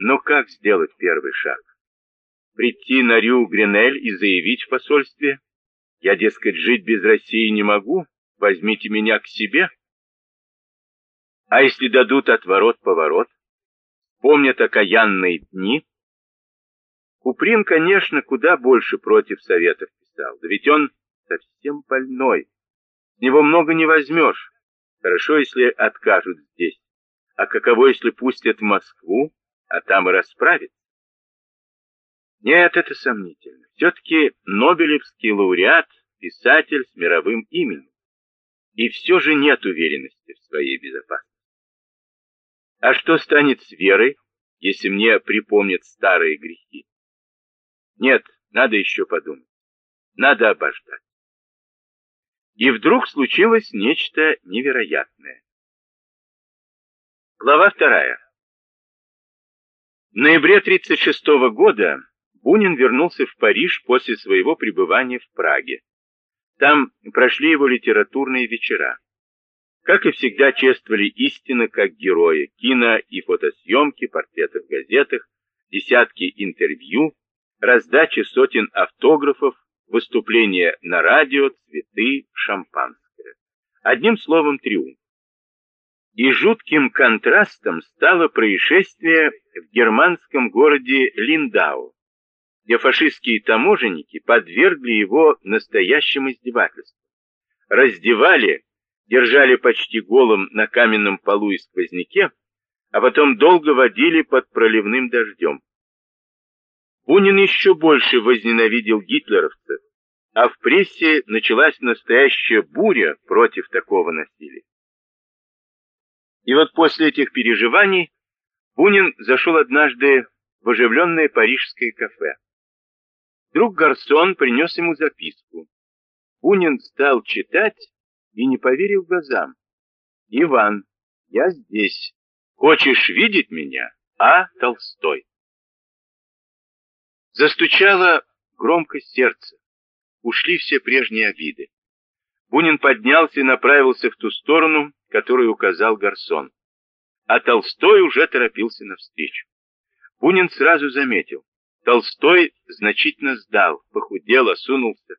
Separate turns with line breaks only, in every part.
Но как сделать первый шаг? Прийти на Рю Гринель и заявить в посольстве, я, дескать, жить без России не могу, возьмите меня к себе? А если дадут отворот-поворот, помнят окаянные дни? Куприн, конечно, куда больше против советов писал, да ведь он совсем больной, с него много не возьмешь. Хорошо, если откажут здесь, а каково, если пустят в Москву, а там и расправят? Нет, это сомнительно. Все-таки Нобелевский лауреат, писатель с мировым именем. И все же нет уверенности в своей безопасности. А что станет с верой, если мне припомнят старые грехи? Нет, надо еще подумать. Надо обождать. И вдруг случилось нечто невероятное. Глава вторая. В ноябре 1936 года Бунин вернулся в Париж после своего пребывания в Праге. Там прошли его литературные вечера. Как и всегда, чествовали истины как героя, кино и фотосъемки, портреты в газетах, десятки интервью, раздача сотен автографов, выступления на радио, цветы, шампанское. Одним словом, триумф. И жутким контрастом стало происшествие в германском городе Линдау, где фашистские таможенники подвергли его настоящим издевательствам. Раздевали, держали почти голым на каменном полу и сквозняке, а потом долго водили под проливным дождем. Бунин еще больше возненавидел гитлеровцев, а в прессе началась настоящая буря против такого насилия. И вот после этих переживаний Бунин зашел однажды в оживленное парижское кафе. Вдруг гарсон принес ему записку. Бунин стал читать и не поверил глазам. «Иван, я здесь. Хочешь видеть меня? А. Толстой». Застучало громко сердце. Ушли все прежние обиды. Бунин поднялся и направился в ту сторону, которую указал Гарсон. А Толстой уже торопился навстречу. Бунин сразу заметил. Толстой значительно сдал, похудел, осунулся,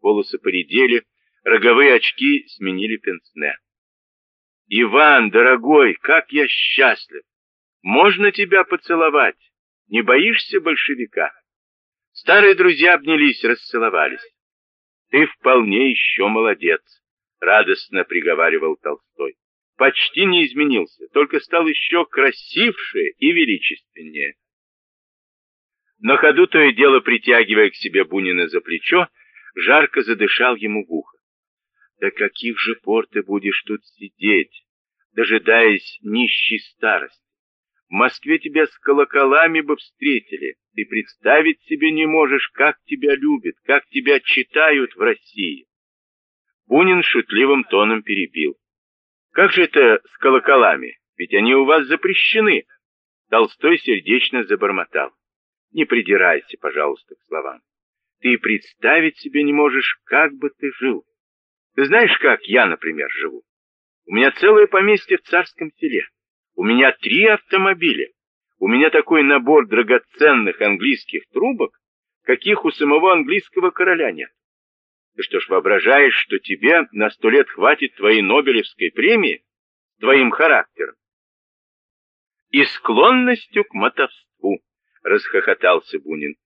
волосы поредели, роговые очки сменили пенсне. «Иван, дорогой, как я счастлив! Можно тебя поцеловать? Не боишься большевика?» Старые друзья обнялись, расцеловались. «Ты вполне еще молодец», — радостно приговаривал Толстой. «Почти не изменился, только стал еще красивше и величественнее». На ходу то и дело притягивая к себе Бунина за плечо, жарко задышал ему в ухо. «Да каких же пор ты будешь тут сидеть, дожидаясь нищей старости? В Москве тебя с колоколами бы встретили. Ты представить себе не можешь, как тебя любят, как тебя читают в России». Бунин шутливым тоном перебил. «Как же это с колоколами? Ведь они у вас запрещены!» Толстой сердечно забормотал. Не придирайся, пожалуйста, к словам. Ты представить себе не можешь, как бы ты жил. Ты знаешь, как я, например, живу? У меня целое поместье в царском селе. У меня три автомобиля. У меня такой набор драгоценных английских трубок, каких у самого английского короля нет. Ты что ж воображаешь, что тебе на сто лет хватит твоей Нобелевской премии твоим характером и склонностью к мотовству? — расхохотался Бунин.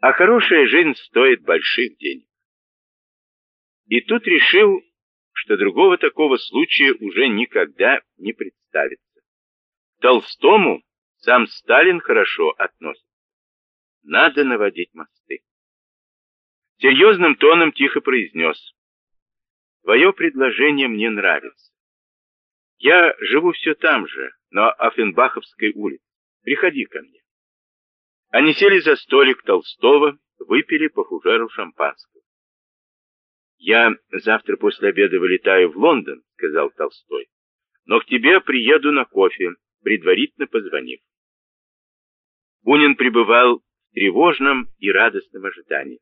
«А хорошая жизнь стоит больших денег». И тут решил, что другого такого случая уже никогда не представится. Толстому сам Сталин хорошо относится. Надо наводить мосты. Серьезным тоном тихо произнес. Твое предложение мне нравится. Я живу все там же, на Афенбаховской улице. Приходи ко мне. Они сели за столик Толстого, выпили по фужеру шампанского. «Я завтра после обеда вылетаю в Лондон», — сказал Толстой. «Но к тебе приеду на кофе, предварительно позвонив». Бунин пребывал в тревожном и радостном ожидании.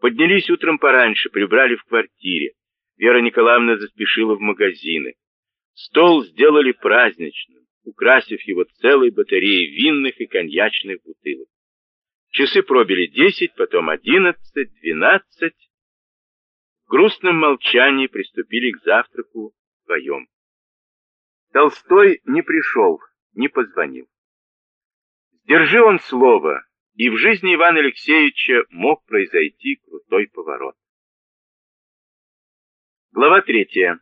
Поднялись утром пораньше, прибрали в квартире. Вера Николаевна заспешила в магазины. Стол сделали праздничным, украсив его целой батареей винных и коньячных бутылок. Часы пробили десять, потом одиннадцать, двенадцать. В грустном молчании приступили к завтраку вдвоем. Толстой не пришел, не позвонил. Сдержи он слово, и в жизни Ивана Алексеевича мог произойти крутой поворот. Глава третья.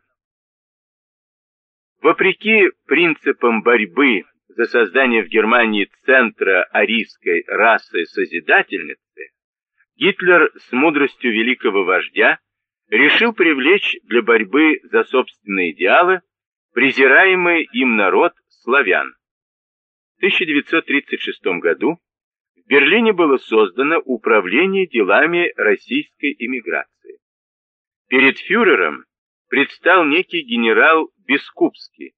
Вопреки принципам борьбы за создание в Германии центра арийской расы созидательницы, Гитлер с мудростью великого вождя решил привлечь для борьбы за собственные идеалы презираемый им народ славян. В 1936 году в Берлине было создано Управление делами российской эмиграции. Перед фюрером предстал некий генерал Бескупский,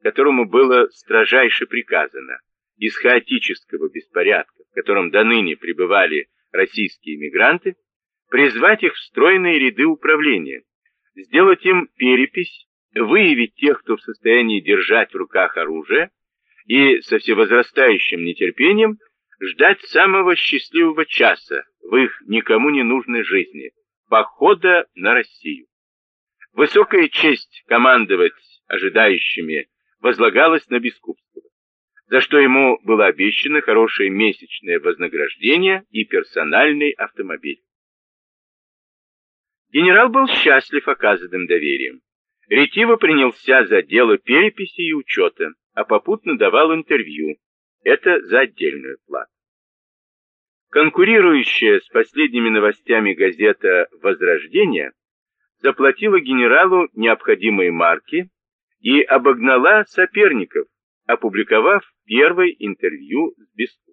которому было строжайше приказано из хаотического беспорядка, в котором до ныне пребывали российские эмигранты, призвать их в стройные ряды управления, сделать им перепись, выявить тех, кто в состоянии держать в руках оружие, и со всевозрастающим нетерпением ждать самого счастливого часа в их никому не нужной жизни, похода на Россию. Высокая честь командовать ожидающими возлагалась на Бескупского, за что ему было обещано хорошее месячное вознаграждение и персональный автомобиль. Генерал был счастлив оказанным доверием. Ретиво принялся за дело переписи и учета, а попутно давал интервью. Это за отдельную плату. Конкурирующая с последними новостями газета «Возрождение» заплатила генералу необходимые марки и обогнала соперников, опубликовав первое интервью с Бескупским.